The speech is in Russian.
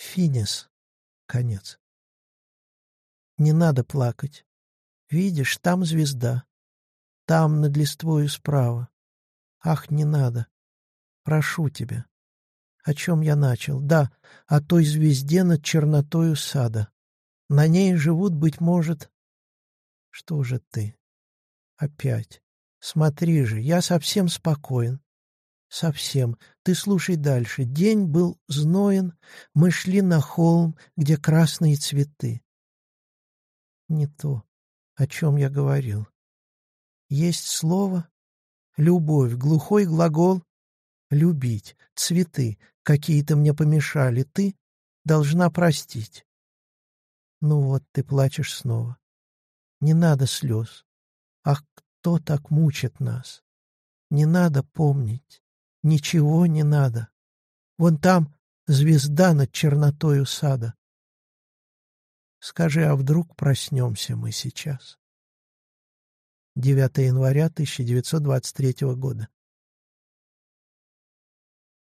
Финис. Конец. Не надо плакать. Видишь, там звезда. Там, над листвою справа. Ах, не надо. Прошу тебя. О чем я начал? Да, о той звезде над чернотою сада. На ней живут, быть может... Что же ты? Опять. Смотри же, я совсем спокоен. Совсем. Ты слушай дальше. День был зноен, мы шли на холм, где красные цветы. Не то, о чем я говорил. Есть слово — любовь, глухой глагол — любить, цветы, какие-то мне помешали, ты должна простить. Ну вот, ты плачешь снова. Не надо слез. Ах, кто так мучит нас? Не надо помнить. Ничего не надо. Вон там звезда над чернотою сада. Скажи, а вдруг проснемся мы сейчас? 9 января 1923 года.